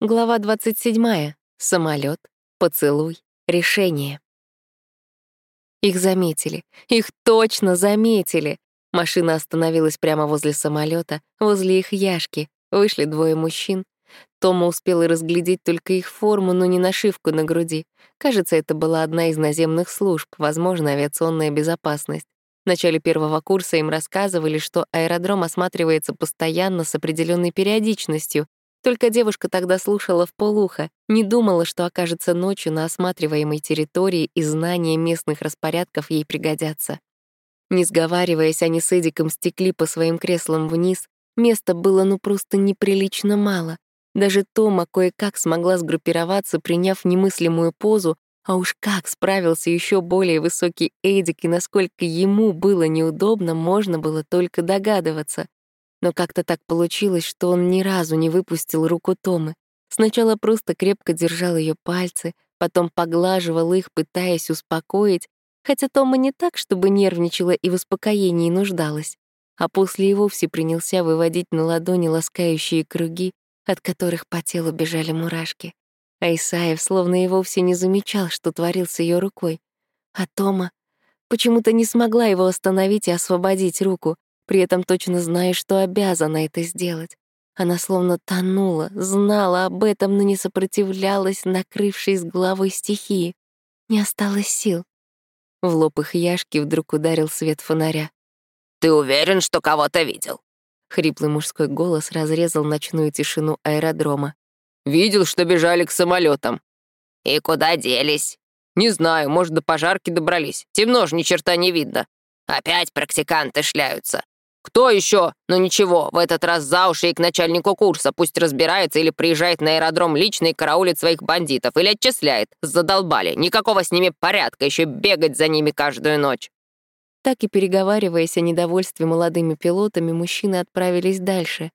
Глава 27. Самолет, поцелуй, решение. Их заметили. Их точно заметили. Машина остановилась прямо возле самолета, возле их яшки. Вышли двое мужчин. Тома успела разглядеть только их форму, но не нашивку на груди. Кажется, это была одна из наземных служб, возможно, авиационная безопасность. В начале первого курса им рассказывали, что аэродром осматривается постоянно с определенной периодичностью, только девушка тогда слушала в полухо, не думала, что окажется ночью на осматриваемой территории и знания местных распорядков ей пригодятся. Не сговариваясь, они с Эдиком стекли по своим креслам вниз. Места было ну просто неприлично мало. Даже Тома кое-как смогла сгруппироваться, приняв немыслимую позу, а уж как справился еще более высокий Эдик и насколько ему было неудобно, можно было только догадываться. Но как-то так получилось, что он ни разу не выпустил руку Томы. Сначала просто крепко держал ее пальцы, потом поглаживал их, пытаясь успокоить, хотя Тома не так, чтобы нервничала и в успокоении нуждалась, а после и вовсе принялся выводить на ладони ласкающие круги, от которых по телу бежали мурашки. А Исаев словно и вовсе не замечал, что творил с ее рукой. А Тома почему-то не смогла его остановить и освободить руку, при этом точно зная, что обязана это сделать. Она словно тонула, знала об этом, но не сопротивлялась, накрывшись головой стихии. Не осталось сил. В лоб их Яшки вдруг ударил свет фонаря. «Ты уверен, что кого-то видел?» Хриплый мужской голос разрезал ночную тишину аэродрома. «Видел, что бежали к самолетам. «И куда делись?» «Не знаю, может, до пожарки добрались. Темно ж, ни черта не видно. Опять практиканты шляются. Кто еще? Ну ничего, в этот раз за уши и к начальнику курса. Пусть разбирается или приезжает на аэродром лично и караулит своих бандитов. Или отчисляет. Задолбали. Никакого с ними порядка. Еще бегать за ними каждую ночь. Так и переговариваясь о недовольстве молодыми пилотами, мужчины отправились дальше.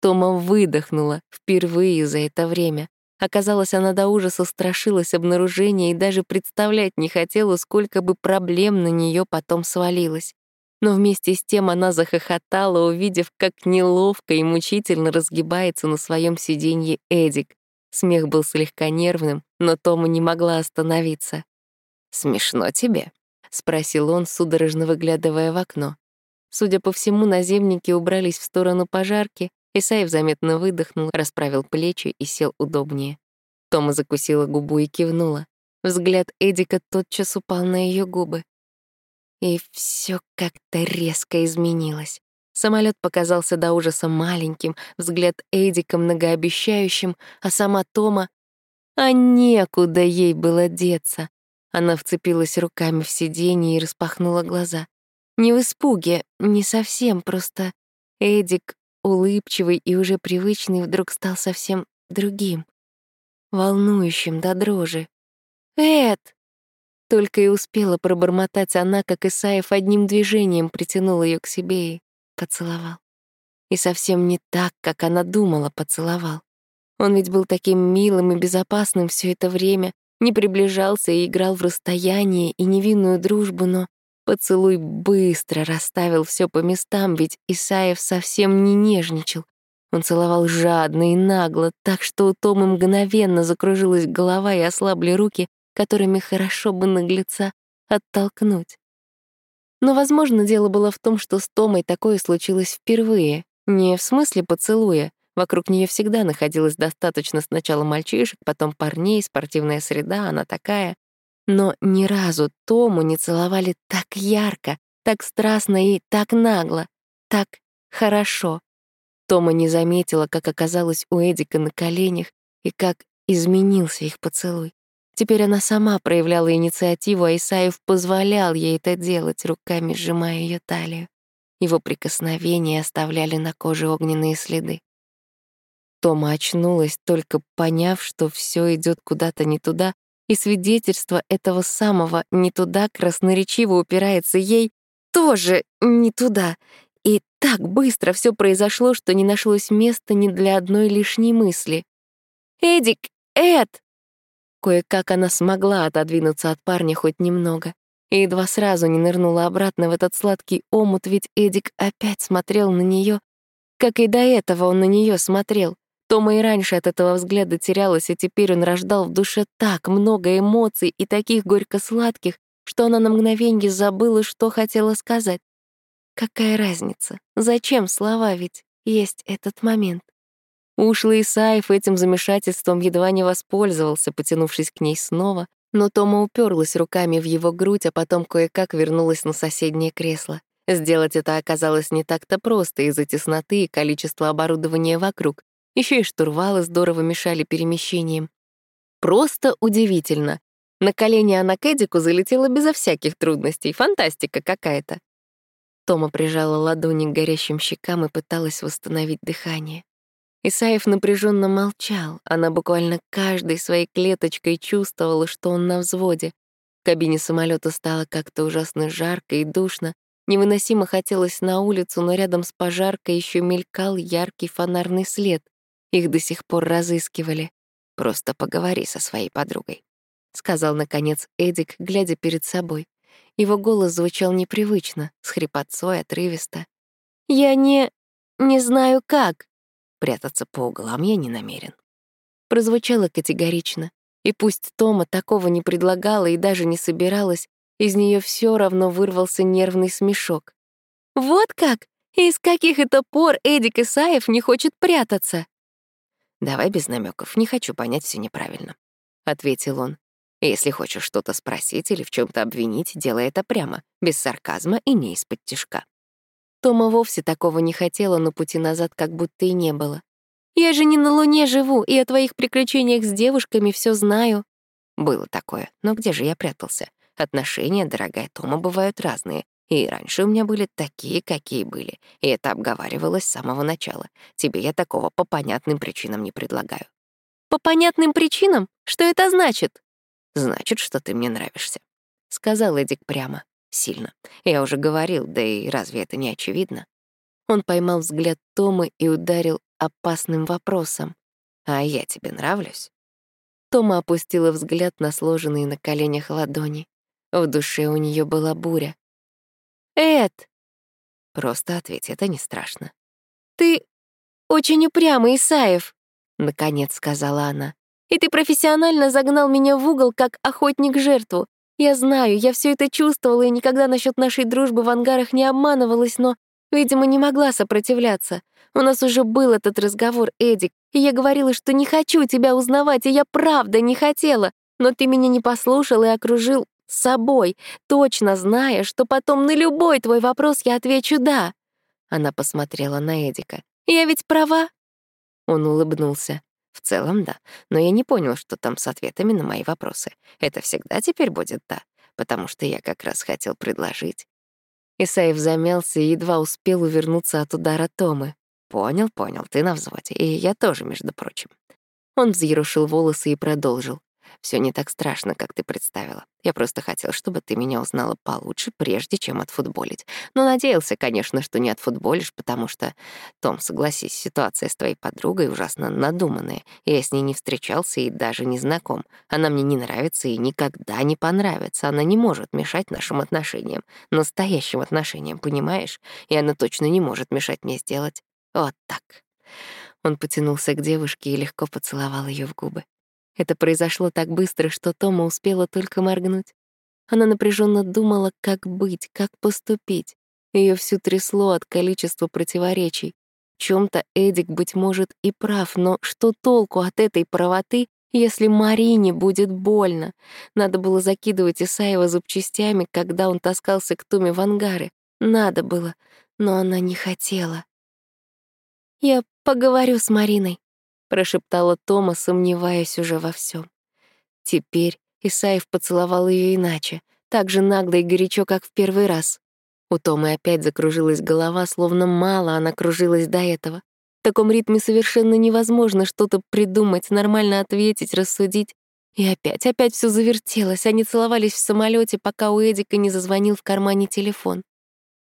Тома выдохнула впервые за это время. Оказалось, она до ужаса страшилась обнаружения и даже представлять не хотела, сколько бы проблем на нее потом свалилось но вместе с тем она захохотала, увидев, как неловко и мучительно разгибается на своем сиденье Эдик. Смех был слегка нервным, но Тома не могла остановиться. «Смешно тебе?» — спросил он, судорожно выглядывая в окно. Судя по всему, наземники убрались в сторону пожарки, Исаев заметно выдохнул, расправил плечи и сел удобнее. Тома закусила губу и кивнула. Взгляд Эдика тотчас упал на ее губы. И все как-то резко изменилось. Самолет показался до ужаса маленьким, взгляд Эдика многообещающим, а сама Тома... А некуда ей было деться. Она вцепилась руками в сиденье и распахнула глаза. Не в испуге, не совсем, просто Эдик, улыбчивый и уже привычный, вдруг стал совсем другим, волнующим до дрожи. «Эд!» Только и успела пробормотать она, как Исаев одним движением притянул ее к себе и поцеловал. И совсем не так, как она думала, поцеловал. Он ведь был таким милым и безопасным все это время, не приближался и играл в расстояние и невинную дружбу, но поцелуй быстро расставил все по местам, ведь Исаев совсем не нежничал. Он целовал жадно и нагло, так что у Тома мгновенно закружилась голова и ослабли руки, которыми хорошо бы наглеца оттолкнуть. Но, возможно, дело было в том, что с Томой такое случилось впервые, не в смысле поцелуя. Вокруг нее всегда находилось достаточно сначала мальчишек, потом парней, спортивная среда, она такая. Но ни разу Тому не целовали так ярко, так страстно и так нагло, так хорошо. Тома не заметила, как оказалась у Эдика на коленях и как изменился их поцелуй. Теперь она сама проявляла инициативу, а Исаев позволял ей это делать, руками сжимая ее талию. Его прикосновения оставляли на коже огненные следы. Тома очнулась, только поняв, что все идет куда-то не туда, и свидетельство этого самого «не туда» красноречиво упирается ей тоже не туда. И так быстро все произошло, что не нашлось места ни для одной лишней мысли. «Эдик! Эд!» Кое-как она смогла отодвинуться от парня хоть немного. И едва сразу не нырнула обратно в этот сладкий омут, ведь Эдик опять смотрел на нее, как и до этого он на нее смотрел, Тома и раньше от этого взгляда терялась, и теперь он рождал в душе так много эмоций и таких горько-сладких, что она на мгновенье забыла, что хотела сказать. Какая разница? Зачем слова ведь? Есть этот момент. Ушлый Исаев этим замешательством едва не воспользовался, потянувшись к ней снова, но Тома уперлась руками в его грудь, а потом кое-как вернулась на соседнее кресло. Сделать это оказалось не так-то просто из-за тесноты и количества оборудования вокруг. Еще и штурвалы здорово мешали перемещениям. Просто удивительно. На колени она к залетела безо всяких трудностей. Фантастика какая-то. Тома прижала ладони к горящим щекам и пыталась восстановить дыхание. Исаев напряженно молчал. Она буквально каждой своей клеточкой чувствовала, что он на взводе. В кабине самолета стало как-то ужасно жарко и душно. Невыносимо хотелось на улицу, но рядом с пожаркой еще мелькал яркий фонарный след. Их до сих пор разыскивали. Просто поговори со своей подругой», — сказал, наконец, Эдик, глядя перед собой. Его голос звучал непривычно, с хрипотцой, отрывисто. «Я не... не знаю как». Прятаться по углам я не намерен. Прозвучало категорично. И пусть Тома такого не предлагала и даже не собиралась, из нее все равно вырвался нервный смешок. «Вот как? И с каких это пор Эдик Исаев не хочет прятаться?» «Давай без намеков, не хочу понять все неправильно», — ответил он. «Если хочешь что-то спросить или в чем то обвинить, делай это прямо, без сарказма и не из-под тишка». Тома вовсе такого не хотела, но пути назад как будто и не было. «Я же не на Луне живу, и о твоих приключениях с девушками все знаю». Было такое, но где же я прятался? Отношения, дорогая Тома, бывают разные. И раньше у меня были такие, какие были, и это обговаривалось с самого начала. Тебе я такого по понятным причинам не предлагаю». «По понятным причинам? Что это значит?» «Значит, что ты мне нравишься», — сказал Эдик прямо, сильно. Я уже говорил, да и разве это не очевидно? Он поймал взгляд Томы и ударил опасным вопросом. «А я тебе нравлюсь?» Тома опустила взгляд на сложенные на коленях ладони. В душе у нее была буря. Эд!» «Просто ответь, это не страшно». «Ты очень упрямый, Исаев», — наконец сказала она. «И ты профессионально загнал меня в угол, как охотник жертву. Я знаю, я все это чувствовала и никогда насчет нашей дружбы в ангарах не обманывалась, но, видимо, не могла сопротивляться. У нас уже был этот разговор, Эдик, и я говорила, что не хочу тебя узнавать, и я правда не хотела, но ты меня не послушал и окружил собой, точно зная, что потом на любой твой вопрос я отвечу «да». Она посмотрела на Эдика. «Я ведь права?» Он улыбнулся. «В целом, да. Но я не понял, что там с ответами на мои вопросы. Это всегда теперь будет «да», потому что я как раз хотел предложить». Исаев замялся и едва успел увернуться от удара Томы. «Понял, понял, ты на взводе, и я тоже, между прочим». Он взъерушил волосы и продолжил. Все не так страшно, как ты представила. Я просто хотел, чтобы ты меня узнала получше, прежде чем отфутболить. Но надеялся, конечно, что не отфутболишь, потому что, Том, согласись, ситуация с твоей подругой ужасно надуманная. Я с ней не встречался и даже не знаком. Она мне не нравится и никогда не понравится. Она не может мешать нашим отношениям, настоящим отношениям, понимаешь? И она точно не может мешать мне сделать вот так. Он потянулся к девушке и легко поцеловал ее в губы. Это произошло так быстро, что Тома успела только моргнуть. Она напряженно думала, как быть, как поступить. Ее всю трясло от количества противоречий. В чем-то Эдик, быть может, и прав, но что толку от этой правоты, если Марине будет больно? Надо было закидывать Исаева запчастями, когда он таскался к Томе в ангары. Надо было, но она не хотела. «Я поговорю с Мариной», прошептала Тома, сомневаясь уже во всем. Теперь Исаев поцеловал ее иначе, так же нагло и горячо, как в первый раз. У Томы опять закружилась голова, словно мало она кружилась до этого. В таком ритме совершенно невозможно что-то придумать, нормально ответить, рассудить. И опять, опять все завертелось. Они целовались в самолете, пока у Эдика не зазвонил в кармане телефон.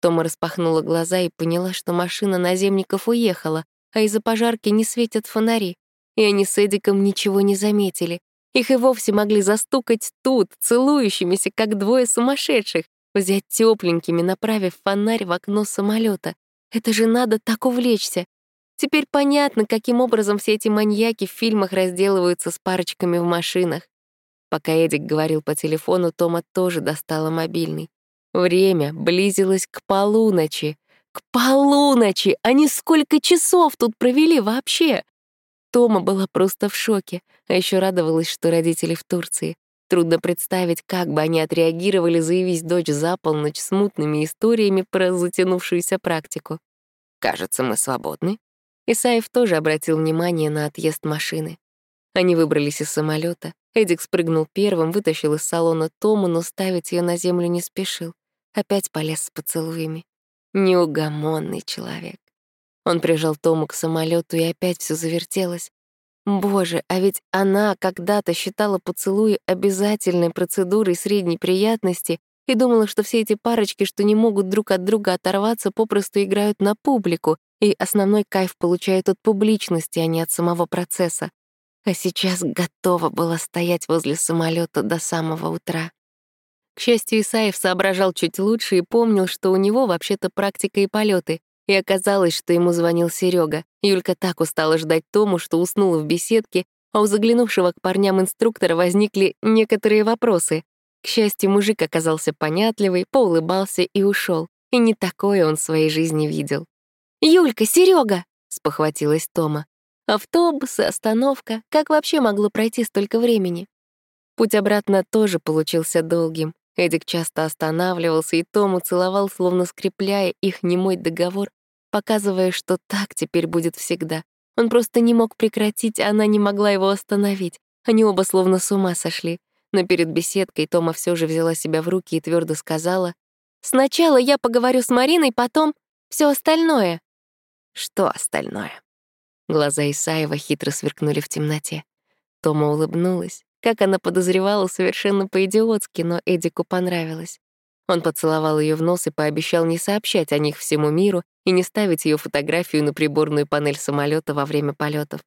Тома распахнула глаза и поняла, что машина наземников уехала, а из-за пожарки не светят фонари. И они с Эдиком ничего не заметили. Их и вовсе могли застукать тут, целующимися, как двое сумасшедших, взять тепленькими, направив фонарь в окно самолета. Это же надо так увлечься. Теперь понятно, каким образом все эти маньяки в фильмах разделываются с парочками в машинах. Пока Эдик говорил по телефону, Тома тоже достала мобильный. Время близилось к полуночи. К полуночи! Они сколько часов тут провели вообще? Тома была просто в шоке, а еще радовалась, что родители в Турции. Трудно представить, как бы они отреагировали, заявись дочь за полночь с мутными историями про затянувшуюся практику. «Кажется, мы свободны». Исаев тоже обратил внимание на отъезд машины. Они выбрались из самолета. Эдик спрыгнул первым, вытащил из салона Тому, но ставить ее на землю не спешил. Опять полез с поцелуями. Неугомонный человек. Он прижал Тому к самолету, и опять все завертелось. Боже, а ведь она когда-то считала поцелуи обязательной процедурой средней приятности и думала, что все эти парочки, что не могут друг от друга оторваться, попросту играют на публику, и основной кайф получают от публичности, а не от самого процесса. А сейчас готова была стоять возле самолета до самого утра. К счастью, Исаев соображал чуть лучше и помнил, что у него вообще-то практика и полеты, и оказалось, что ему звонил Серега. Юлька так устала ждать Тому, что уснула в беседке, а у заглянувшего к парням инструктора возникли некоторые вопросы. К счастью, мужик оказался понятливый, поулыбался и ушел. И не такое он в своей жизни видел. «Юлька, Серега! спохватилась Тома. Автобус, остановка. Как вообще могло пройти столько времени? Путь обратно тоже получился долгим. Эдик часто останавливался, и Тому целовал, словно скрепляя их немой договор, показывая, что так теперь будет всегда. Он просто не мог прекратить, а она не могла его остановить. Они оба словно с ума сошли. Но перед беседкой Тома все же взяла себя в руки и твердо сказала, «Сначала я поговорю с Мариной, потом все остальное». «Что остальное?» Глаза Исаева хитро сверкнули в темноте. Тома улыбнулась. Как она подозревала, совершенно по-идиотски, но Эдику понравилось. Он поцеловал ее в нос и пообещал не сообщать о них всему миру и не ставить ее фотографию на приборную панель самолета во время полетов.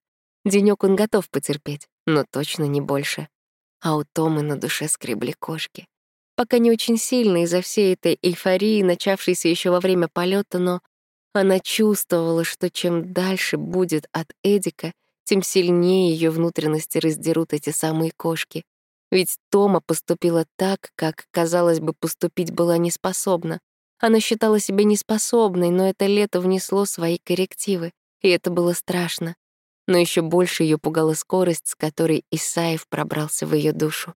Денек он готов потерпеть, но точно не больше. А у Томы на душе скребли кошки. Пока не очень сильно из-за всей этой эйфории, начавшейся еще во время полета, но она чувствовала, что чем дальше будет от Эдика, тем сильнее ее внутренности раздерут эти самые кошки. Ведь Тома поступила так, как, казалось бы, поступить была неспособна. Она считала себя неспособной, но это лето внесло свои коррективы, и это было страшно. Но еще больше ее пугала скорость, с которой Исаев пробрался в ее душу.